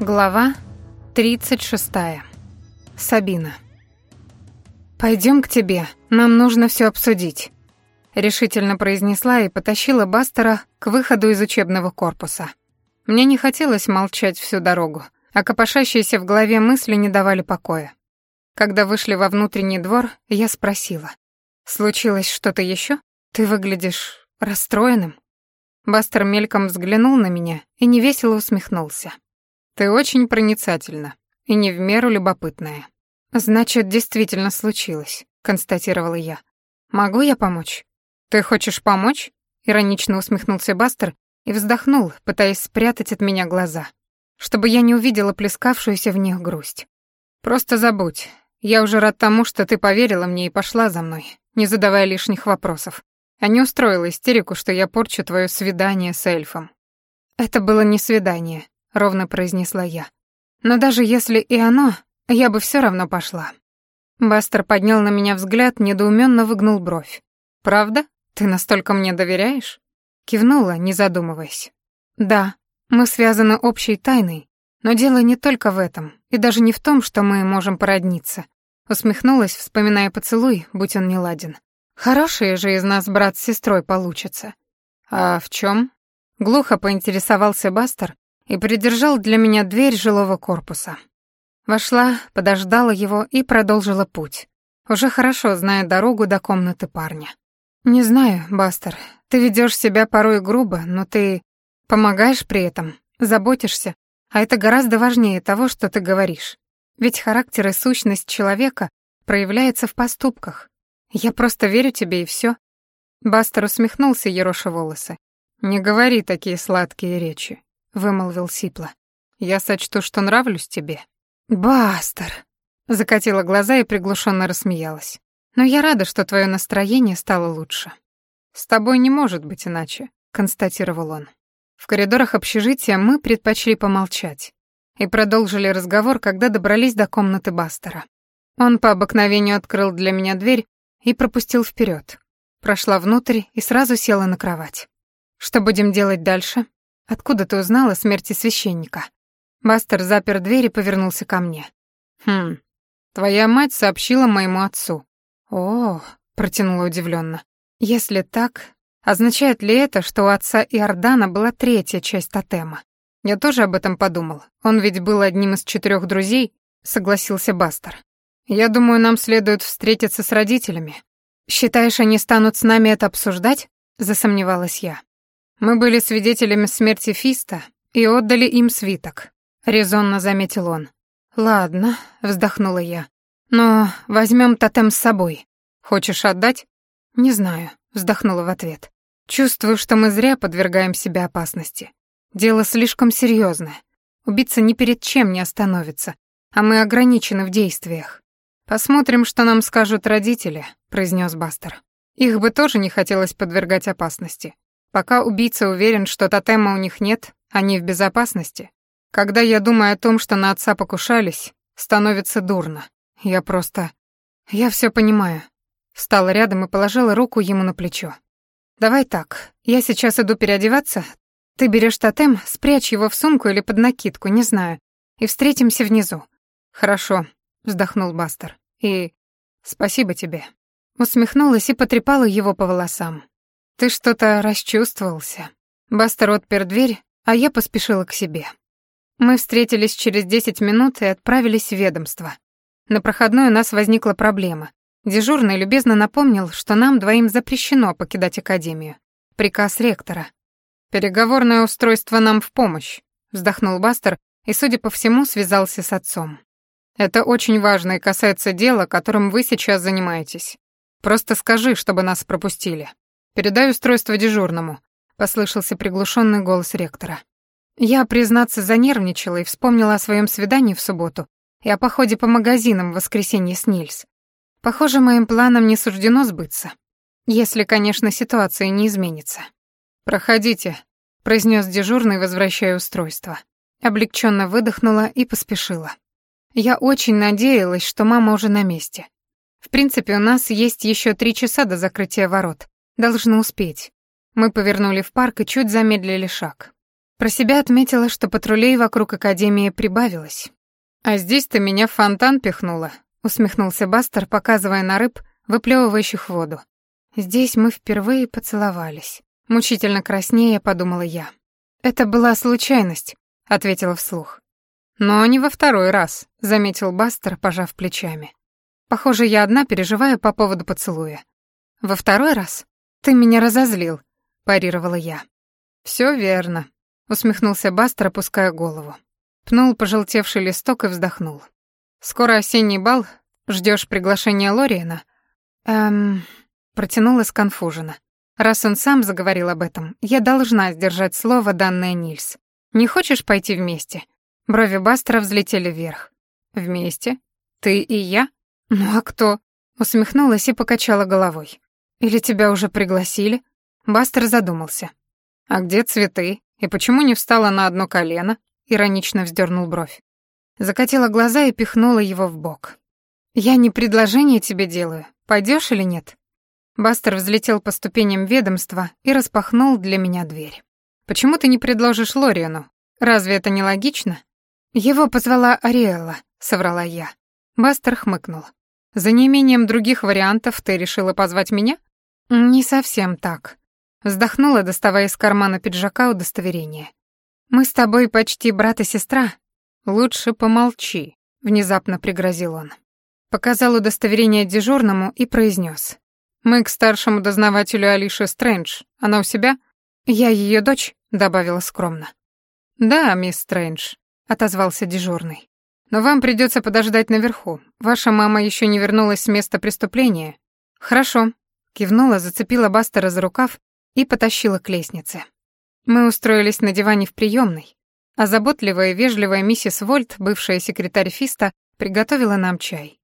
Глава 36. Сабина. Пойдем к тебе, нам нужно все обсудить», — решительно произнесла и потащила Бастера к выходу из учебного корпуса. Мне не хотелось молчать всю дорогу, а копошащиеся в голове мысли не давали покоя. Когда вышли во внутренний двор, я спросила. «Случилось что-то еще? Ты выглядишь расстроенным?» Бастер мельком взглянул на меня и невесело усмехнулся. «Ты очень проницательна и не в меру любопытная». «Значит, действительно случилось», — констатировала я. «Могу я помочь?» «Ты хочешь помочь?» — иронично усмехнулся Бастер и вздохнул, пытаясь спрятать от меня глаза, чтобы я не увидела плескавшуюся в них грусть. «Просто забудь. Я уже рад тому, что ты поверила мне и пошла за мной, не задавая лишних вопросов, а не устроила истерику, что я порчу твое свидание с эльфом». «Это было не свидание», — ровно произнесла я. «Но даже если и оно, я бы все равно пошла». Бастер поднял на меня взгляд, недоуменно выгнул бровь. «Правда? Ты настолько мне доверяешь?» Кивнула, не задумываясь. «Да, мы связаны общей тайной, но дело не только в этом, и даже не в том, что мы можем породниться». Усмехнулась, вспоминая поцелуй, будь он неладен. «Хорошие же из нас брат с сестрой получится». «А в чем? Глухо поинтересовался Бастер и придержал для меня дверь жилого корпуса. Вошла, подождала его и продолжила путь, уже хорошо зная дорогу до комнаты парня. «Не знаю, Бастер, ты ведешь себя порой грубо, но ты помогаешь при этом, заботишься, а это гораздо важнее того, что ты говоришь. Ведь характер и сущность человека проявляется в поступках. Я просто верю тебе и все. Бастер усмехнулся, ероша волосы. «Не говори такие сладкие речи», — вымолвил Сипла. «Я сочту, что нравлюсь тебе». «Бастер», — закатила глаза и приглушенно рассмеялась. Но я рада, что твое настроение стало лучше. С тобой не может быть иначе, констатировал он. В коридорах общежития мы предпочли помолчать и продолжили разговор, когда добрались до комнаты Бастера. Он по обыкновению открыл для меня дверь и пропустил вперед. Прошла внутрь и сразу села на кровать. Что будем делать дальше? Откуда ты узнала о смерти священника? Бастер запер дверь и повернулся ко мне. Хм. Твоя мать сообщила моему отцу. «О», — протянула удивленно. «Если так, означает ли это, что у отца Иордана была третья часть тотема? Я тоже об этом подумал. Он ведь был одним из четырех друзей», — согласился Бастер. «Я думаю, нам следует встретиться с родителями. Считаешь, они станут с нами это обсуждать?» — засомневалась я. «Мы были свидетелями смерти Фиста и отдали им свиток», — резонно заметил он. «Ладно», — вздохнула я. Но возьмем тотем с собой. Хочешь отдать? Не знаю, вздохнула в ответ. Чувствую, что мы зря подвергаем себя опасности. Дело слишком серьезное. Убийца ни перед чем не остановится, а мы ограничены в действиях. Посмотрим, что нам скажут родители, произнес Бастер. Их бы тоже не хотелось подвергать опасности. Пока убийца уверен, что тотема у них нет, они в безопасности. Когда я думаю о том, что на отца покушались, становится дурно. Я просто... Я все понимаю. Встала рядом и положила руку ему на плечо. Давай так, я сейчас иду переодеваться. Ты берешь тотем, спрячь его в сумку или под накидку, не знаю, и встретимся внизу. Хорошо, вздохнул Бастер. И спасибо тебе. Усмехнулась и потрепала его по волосам. Ты что-то расчувствовался. Бастер отпер дверь, а я поспешила к себе. Мы встретились через десять минут и отправились в ведомство. На проходной у нас возникла проблема. Дежурный любезно напомнил, что нам двоим запрещено покидать академию. Приказ ректора. «Переговорное устройство нам в помощь», — вздохнул Бастер и, судя по всему, связался с отцом. «Это очень важно и касается дела, которым вы сейчас занимаетесь. Просто скажи, чтобы нас пропустили. Передай устройство дежурному», — послышался приглушенный голос ректора. Я, признаться, занервничала и вспомнила о своем свидании в субботу и о походе по магазинам в воскресенье с Нильс. Похоже, моим планам не суждено сбыться. Если, конечно, ситуация не изменится. «Проходите», — произнес дежурный, возвращая устройство. Облегченно выдохнула и поспешила. Я очень надеялась, что мама уже на месте. В принципе, у нас есть еще три часа до закрытия ворот. Должны успеть. Мы повернули в парк и чуть замедлили шаг. Про себя отметила, что патрулей вокруг Академии прибавилось. «А здесь ты меня в фонтан пихнула», — усмехнулся Бастер, показывая на рыб, выплевывающих воду. «Здесь мы впервые поцеловались». Мучительно краснее, подумала я. «Это была случайность», — ответила вслух. «Но не во второй раз», — заметил Бастер, пожав плечами. «Похоже, я одна переживаю по поводу поцелуя». «Во второй раз? Ты меня разозлил», — парировала я. «Всё верно», — усмехнулся Бастер, опуская голову. Пнул пожелтевший листок и вздохнул. «Скоро осенний бал. Ждёшь приглашения Лориена?» «Эм...» — протянула сконфуженно. «Раз он сам заговорил об этом, я должна сдержать слово, данное Нильс. Не хочешь пойти вместе?» Брови Бастера взлетели вверх. «Вместе? Ты и я? Ну а кто?» Усмехнулась и покачала головой. «Или тебя уже пригласили?» Бастер задумался. «А где цветы? И почему не встала на одно колено?» Иронично вздернул бровь. Закатила глаза и пихнула его в бок. «Я не предложение тебе делаю. Пойдешь или нет?» Бастер взлетел по ступеням ведомства и распахнул для меня дверь. «Почему ты не предложишь Лориану? Разве это не логично?» «Его позвала Ариэлла», — соврала я. Бастер хмыкнул. «За неимением других вариантов ты решила позвать меня?» «Не совсем так». Вздохнула, доставая из кармана пиджака удостоверение. «Мы с тобой почти брат и сестра». «Лучше помолчи», — внезапно пригрозил он. Показал удостоверение дежурному и произнес: «Мы к старшему дознавателю Алише Стрэндж. Она у себя?» «Я ее дочь», — добавила скромно. «Да, мисс Стрэндж», отозвался дежурный. Но вам придется подождать наверху. Ваша мама еще не вернулась с места преступления. Хорошо, кивнула, зацепила Бастера за рукав и потащила к лестнице. Мы устроились на диване в приемной, а заботливая и вежливая миссис Вольт, бывшая секретарь Фиста, приготовила нам чай.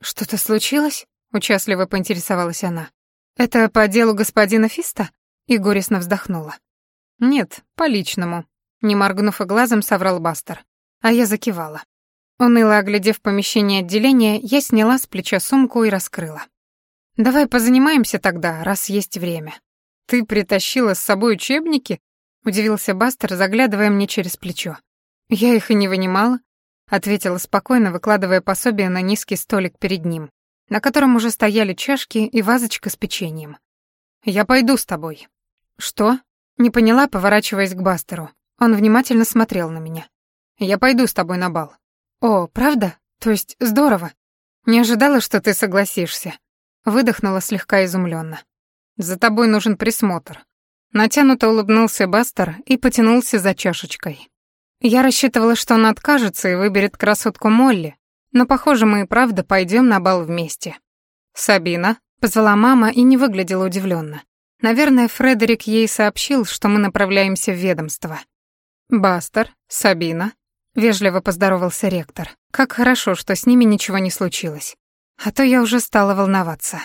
Что-то случилось? участливо поинтересовалась она. Это по делу господина Фиста? И горестно вздохнула. Нет, по личному, не моргнув и глазом, соврал Бастер. А я закивала. Уныло оглядев помещение отделения, я сняла с плеча сумку и раскрыла. «Давай позанимаемся тогда, раз есть время». «Ты притащила с собой учебники?» — удивился Бастер, заглядывая мне через плечо. «Я их и не вынимала», — ответила спокойно, выкладывая пособие на низкий столик перед ним, на котором уже стояли чашки и вазочка с печеньем. «Я пойду с тобой». «Что?» — не поняла, поворачиваясь к Бастеру. Он внимательно смотрел на меня. Я пойду с тобой на бал». «О, правда? То есть здорово. Не ожидала, что ты согласишься». Выдохнула слегка изумленно. «За тобой нужен присмотр». Натянуто улыбнулся Бастер и потянулся за чашечкой. Я рассчитывала, что он откажется и выберет красотку Молли, но, похоже, мы и правда пойдем на бал вместе. «Сабина», — позвала мама и не выглядела удивленно. Наверное, Фредерик ей сообщил, что мы направляемся в ведомство. «Бастер, Сабина», Вежливо поздоровался ректор. Как хорошо, что с ними ничего не случилось. А то я уже стала волноваться.